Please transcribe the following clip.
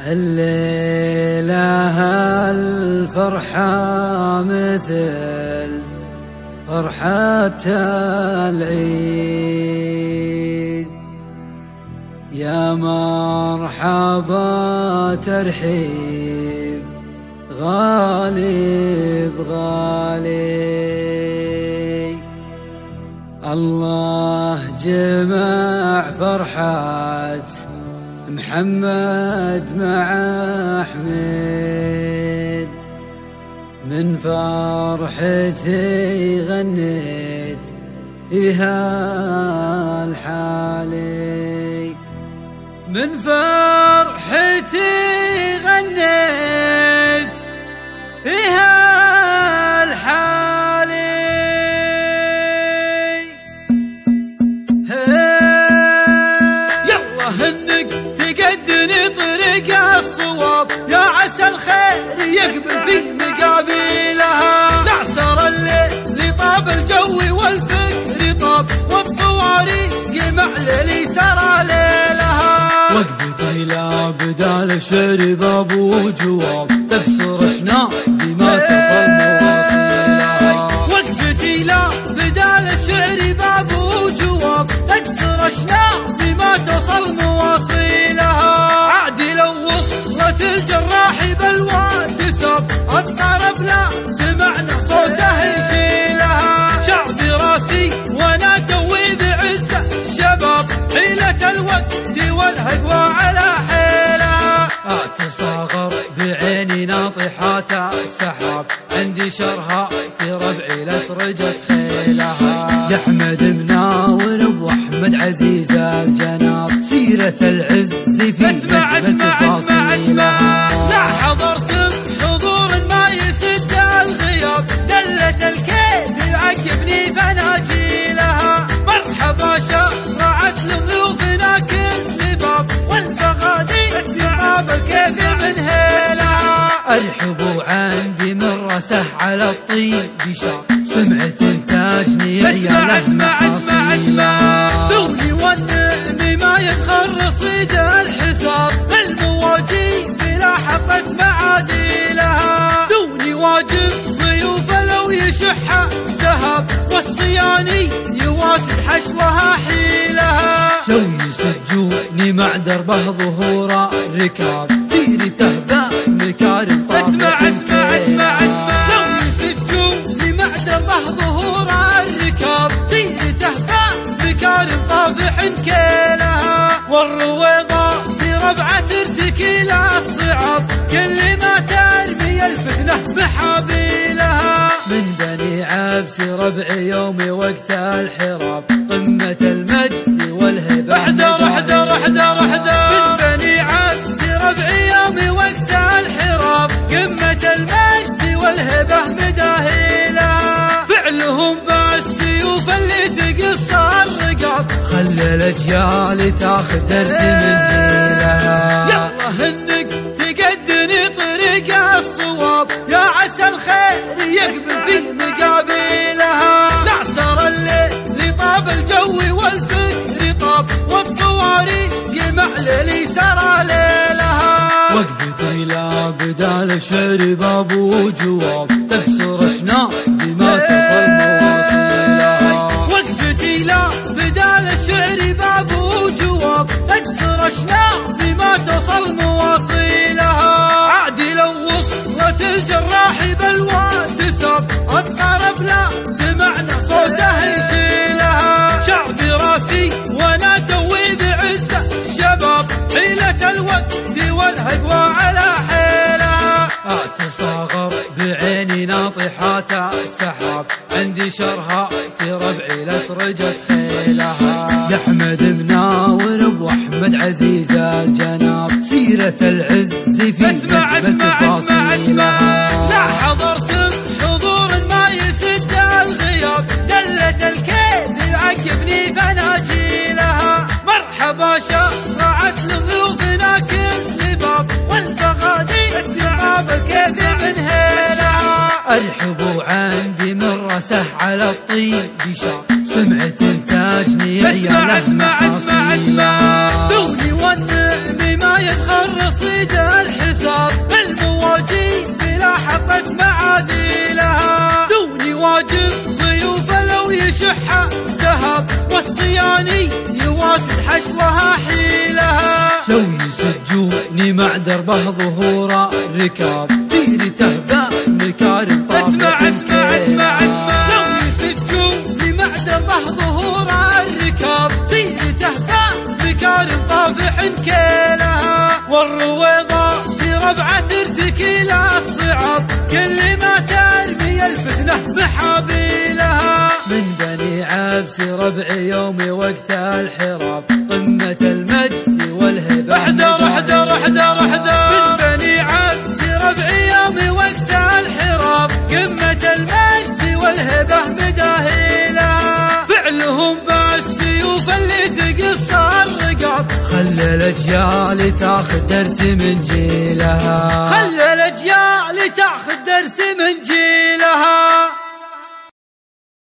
الليلة الفرحة مثل فرحة العيد. يا مرحبا ترحيب غالي. بغالي الله جمع فرحات محمد مع أحمد. من فرحتي غنيت فيها الحالي. من فرحتي يقبل في مقابلها. تعسر الليل طاب الجو والفكر طاب والطواريق معللي سرى ليلها. وقفتي لا بدال الشعر باب وجواب تكسر أشناء بما تصل مواصلها وقفتي لا بدال الشعر باب وجواب تكسر أشناء بما تصل مواصلها والهقوى على حيلها اتصاغر بعيني ناطحات السحاب. عندي شرها ربعي لسرجت خيلها. يحمد مناور أبو أحمد عزيز الجناب. سيرة العز في اسمع اسمع اسمع اسمع. لا حضرت ارحبوا عندي من رسه على الطيب. شار سمعة تاجني يا اسمع اسمع اسمع اسمع. دوني والنعم ما يدخل رصيد الحساب. المواجيب لاحقت معاديلها دوني واجب ضيوف لو يشح سهب والصياني يواسد حشوها حيلها. لو يسجوني مع دربه ظهور الركاب. تيري تهبى طافح كيلها والرويضة في ربعة ترتكي الصعاب كل ما ترمي الفتنة محابيلها من بني عبس ربع يومي وقت الحراب. قمة المجد والهبة احذر احذر احذر احذر. من بني عبس ربع يومي وقت الحراب. قمة المجد والهبة مداهيلة فعلهم بالسيوف اللي تقص الرقاب خلي الاجيال تاخذ درس من جيلها. يلا انك تقدني طريق الصواب. يا عسى الخير يقبل في مقابلها. نعسر الليل طاب الجو والفكر طاب والطواريق معللي سرى ليلها. وقفتي لا بدال الشعر باب وجواب اشناء بما تصل مواصلها عادي لو وصلت الجراح بلوى تسب الطرف لا سمعنا صوته يشيلها. شعبي راسي وأنا توي بعزة شباب حيلة الوقت والهقوى على حيلها. أتصاغر بعيني ناطحات السحاب عندي شرها ربعي لسرجت خيلها. يحمد مناور أبو أحمد عزيز الجناب سيرة العز في اسمع اسمع اسمع اسمع. لا حضرت حضور ما يسد الغياب. دلة الكيف يعقبني فناجيلها. مرحبا شرعت لضيوفنا كل باب والفغادي يطاب الكيف من هيلها. ارحبوا عندي من رسه على الطيب شار سمعة حاجني اسمع اسمع اسمع اسمع. دغني ونعني ما يدخل رصيد الحساب. المواجيد لاحقت معاديلها دوني واجب ضيوفه لو يشحها سهب والصياني يواسد حشوها حيلها. لو يسجوني مع دربه ظهور ركاب تيري تهبل كيلها والرويضة في ربعة ترتكي الصعب كل ما ترمي الفتنة محابيلها من بني عبس ربع يومي وقت الحراب. تقص الرقاب خلى الاجيال تاخذ درس من جيلها. خلى الاجيال تاخذ درس من جيلها.